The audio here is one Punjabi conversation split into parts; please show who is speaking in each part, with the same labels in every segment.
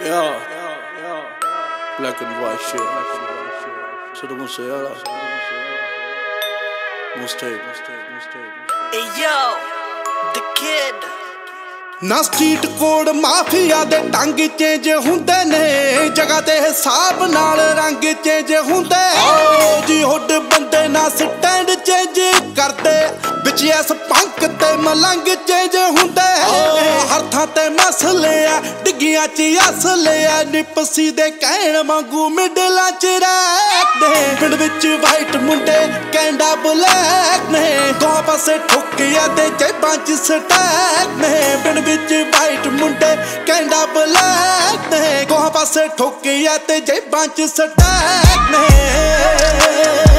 Speaker 1: Yeah. Black and white shit. Sido Musiala. Mustard.
Speaker 2: Hey yo, the kid.
Speaker 3: ਨਾ ਸਟਰੀਟ ਕੋਡ ਮਾਫੀਆ ਦੇ ਟੰਗ ਚੇਂਜ ਹੁੰਦੇ ਨੇ ਜਗ੍ਹਾ ਤੇ ਹਿਸਾਬ ਨਾਲ ਰੰਗ ਚੇਂਜ ਹੁੰਦੇ ਜੀ ਹੁੱਡ ਬੰਦੇ ਨਾ ਸਟੈਂਡ ਚੇਂਜ ਕਰਦੇ ਵਿੱਚ ਐਸ ਪੰਕ ਤੇ ਮਲੰਗ ਚੇਂਜ ਹੁੰਦੇ ਹਰ ਥਾਂ ਤੇ ਮਸਲੇ ਆ ਡਿੱਗੀਆਂ ਚ ਅਸਲੇ ਆ। ਨਿਪਸੀ ਦੇ ਕਹਿਣ ਵਾਂਗੂ ਮਿਡਲਾਂ ਚ ਰਹਿਦੇ। ਪਿੰਡ ਵਿੱਚ ਵਾਈਟ ਮੁੰਡੇ ਕੈਂਡਾ ਬਲੈਕ ਨੇ। ਦੋ ਪਾਸੇ ਠੁੱਕਿਆ ਤੇ ਜੇਬਾਂ ਚ ਸਟੈਕ ਨੇ। ਪਿੰਡ ਵਿੱਚ ਵਾਈਟ ਮੁੰਡੇ ਕੈਂਡਾ ਬਲੈਕ ਨੇ। ਦੋ ਪਾਸੇ ਠੁੱਕਿਆ ਤੇ ਜੇਬਾਂ ਚ ਸਟੈਕ ਨੇ।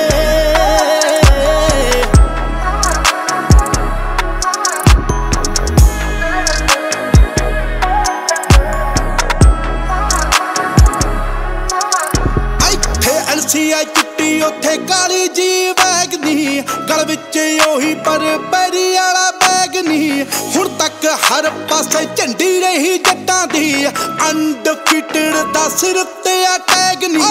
Speaker 3: ਚਿੱਟੀ ਕਾਲੀ ਜੀ ਵੈਗਨੀ, ਗਲ ਵਿੱਚ ਉਹੀ ਪਰ ਪੈਰੀ ਵਾਲਾ ਬੈਗਨੀ। ਹੁਣ ਤੱਕ ਹਰ ਪਾਸੇ ਝੰਡੀ ਰਹੀ ਜੱਟਾਂ ਦੀ। ਅਨਡਿਫੀਟਡ ਦਾ ਸਿਰ ਤੇ ਆ ਟੈਗ ਨੀ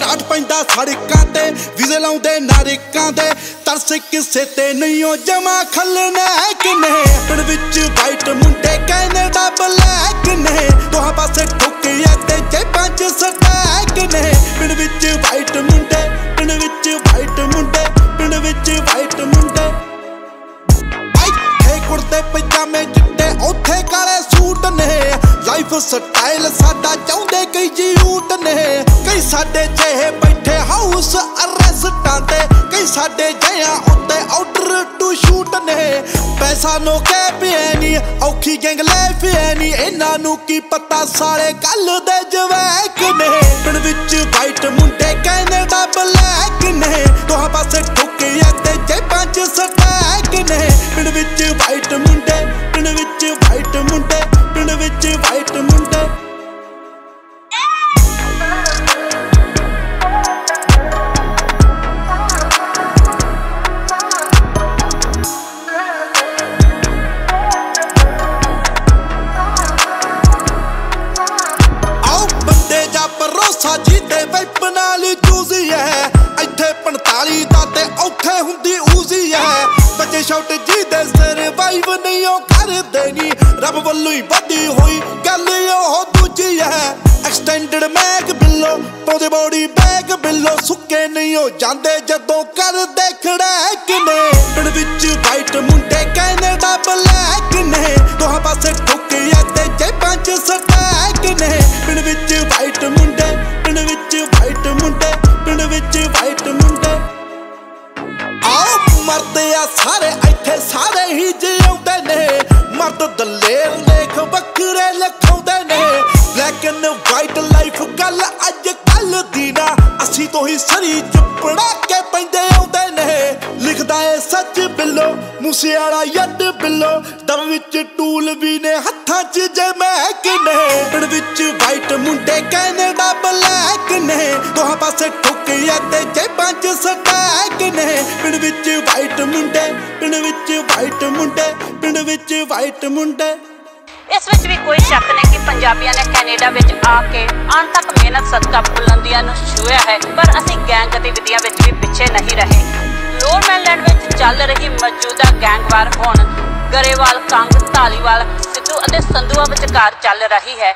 Speaker 3: ਰਾਤ ਪੈਂਦਾ ਸੜਕਾਂ ਤੇ, ਵਿਜ਼ੇ ਲਾਉਂਦੇ ਨਾਰਿਕਾਂ ਦੇ। ਤਰਸ ਕਿਸੇ ਤੇ ਨਹੀਂ ਓ ਜਮਾ ਖਲਣਾ ਕਿਨੇ ਪਿੰਡ ਵਿੱਚ ਵਾਈਟ ਮੁੰਡੇ ਕੈਨੇਡਾ ਬਲੈਕ ਨੇ। ਲਾਈਫ ਸਟਾਈਲ ਸਾਡਾ ਚਾਹੁੰਦੇ ਕਈ ਜੀਊਟ ਨੇ। ਕਈ ਸਾਡੇ ਜਿਹੇ ਬੈਠੇ ਹਾਊਸ ਅਰੈਸਟਾਂ ਤੇ ਕਈ ਸਾਡੇ ਜਿਹਾਂ ਉੱਤੇ ਆਰਡਰ ਟੂ ਸ਼ੂਟ ਨੇ। ਪੈਸਾ ਨੋ ਕੇ ਪਿਆ ਨੀ, ਔਖੀ ਗੈਂਗ ਲੈ ਪਿਆ ਨੀ। ਇਹਨਾਂ ਨੂੰ ਕੀ ਪਤਾ ਸਾਲੇ ਕੱਲ ਦੇ ਜਵੈਕ ਆਓ ਬੰਦੇ ਭਰੋਸਾ ਜੀਤੇ ਵੈਪ ਨਾਲ ਚੂਜ਼ੀ ਐ। ਇੱਥੇ 45 ਦਾ ਤੇ ਔਖੇ ਹੁੰਦੀ ਊਜ਼ੀ ਐ। ਬੱਚੇ ਸ਼ਾਟ ਜੀ ਸਰਵਾਈਵ ਨਹੀਂ, ਉਹ ਕਰਦੇ ਨੀ। ਰੱਬ ਵੱਲੋਂ ਹੀ ਵਧੀ ਹੋਈ ਗੱਲ, ਉਹ ਦੂਜੀ ਐ। ਐਕਸਟੈਂਡਡ ਮੈਗ ਬਿੱਲੋ ਪੌਦੇ ਬੋਡੀ ਬੈਗ ਬਿੱਲੋ ਸੁੱਕੇ ਨਹੀਂ ਹੋ ਜਾਂਦੇ ਜਦੋਂ ਕਰਦੇ ਖੜੈਕ ਨੇ ਪਿੰਡ ਵਿੱਚ ਵਾਈਟ ਤੋਂ ਹੀ ਸਰੀ ਚਪੜਾ ਕੇ ਪੈਂਦੇ ਆਉਂਦੇ ਨੇ। ਲਿਖਦਾ ਏ ਸੱਚ ਬਿੱਲੋ ਮੂਸੇ ਵਾਲਾ ਯੱਡ ਬਿੱਲੋ। ਦਮ ਵਿੱਚ ਟੂਲ ਵੀ ਨੇ ਹੱਥਾਂ 'ਚ ਜਮੈਕ ਨੇ। ਪਿੰਡ ਵਿੱਚ ਵਾਈਟ ਮੁੰਡੇ ਕੈਨੇਡਾ ਬਲੈਕ ਨੇ। ਦੋਹਾਂ ਪਾਸੇ ਠੁੱਕਿਆ ਤੇ ਜੇਬਾਂ 'ਚ ਸਟੈਕ ਨੇ। ਪਿੰਡ ਵਿੱਚ ਵਾਈਟ ਮੁੰਡੇ, ਪਿੰਡ ਵਿੱਚ ਵਾਈਟ ਮੁੰਡੇ, ਪਿੰਡ ਵਿੱਚ ਵਾਈਟ ਮੁੰਡੇ।
Speaker 4: ਇਸ ਵਿੱਚ ਵੀ ਕੋਈ ਸ਼ੱਕ ਨਹੀਂ ਕਿ ਪੰਜਾਬੀਆਂ ਨੇ ਕੈਨੇਡਾ ਵਿੱਚ ਆ ਕੇ ਅਣਥੱਕ ਮਿਹਨਤ, ਸਦਕਾ, ਬੁਲੰਦੀਆਂ ਨੂੰ ਛੂਹਿਆ ਹੈ। ਪਰ ਅਸੀਂ ਗੈਂਗ ਗਤੀਵਿਧੀਆਂ ਵਿੱਚ ਵੀ ਪਿੱਛੇ ਨਹੀਂ ਰਹੇ। ਲੋਰਮੈਨਲੈਂਡ ਵਿੱਚ ਚੱਲ ਰਹੀ ਮੌਜੂਦਾ ਗੈਂਗਵਾਰ ਹੁਣ ਗਰੇਵਾਲ, ਕੰਗ, ਧਾਲੀਵਾਲ, ਸਿੱਧੂ ਅਤੇ ਸੰਧੂਆ ਵਿਚਕਾਰ ਚੱਲ ਰਹੀ ਹੈ।